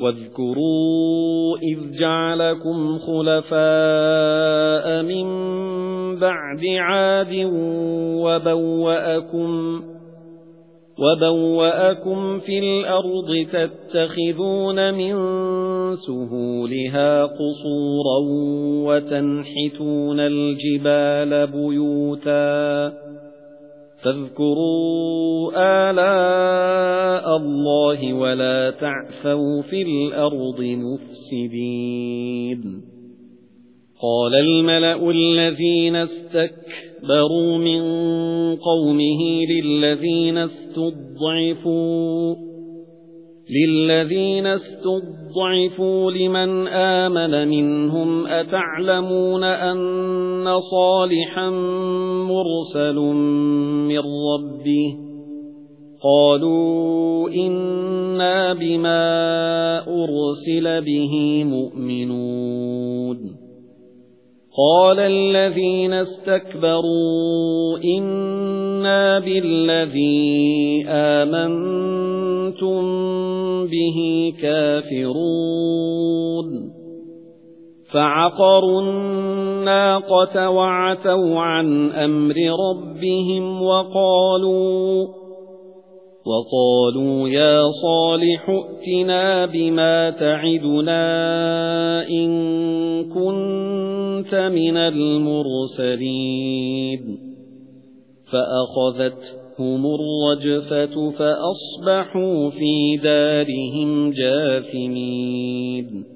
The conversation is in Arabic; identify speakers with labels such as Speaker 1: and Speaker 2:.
Speaker 1: وَاذْكُرُوا إِذْ جَعَلَكُمْ خُلَفَاءَ مِنْ بَعْدِ عَادٍ وَبَوَّأَكُمْ وَبَوَّأَكُمْ فِي الْأَرْضِ تَتَّخِذُونَ مِنْ سُهُولِهَا قُصُورًا وَتَنْحِتُونَ الْجِبَالَ بُيُوتًا فَاذْكُرُوا آلَاءَ اللَّهِ وَلَا تَعْثَوْا فِي الْأَرْضِ مُفْسِدِينَ. قَالَ الْمَلَأُ الَّذِينَ اسْتَكْبَرُوا مِنْ قَوْمِهِ لِلَّذِينَ اسْتُضْعِفُوا لِلَّذِينَ اسْتُضْعِفُوا لِمَنْ آمَنَ مِنْهُمْ أَتَعْلَمُونَ أَنَّ صَالِحًا مُرْسَلٌ مِنْ رَبِّهِ؟ قَالُوا إِنَّا بِمَا أُرْسِلَ بِهِ مُؤْمِنُونَ قَالَ الَّذِينَ اسْتَكْبَرُوا إِنَّا بِالَّذِي آمَنْتُمْ بِهِ كَافِرُونَ فَعَقَرُوا النَّاقَةَ وَعَتَوْا عَنْ أَمْرِ رَبِّهِمْ وَقَالُوا وَقَالُوا يَا صَالِحُ ائْتِنَا بِمَا تَعِدُنَا إِن كُنتَ مِنَ الْمُرْسَلِينَ. فَأَخَذَتْ فَأَخَذَتْهُمُ الرَّجْفَةُ فَأَصْبَحُوا فِي دَارِهِمْ جَاثِمِينَ.